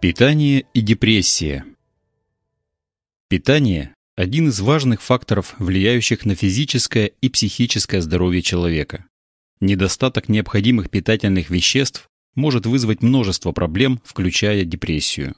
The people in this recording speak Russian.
Питание и депрессия. Питание – один из важных факторов, влияющих на физическое и психическое здоровье человека. Недостаток необходимых питательных веществ может вызвать множество проблем, включая депрессию.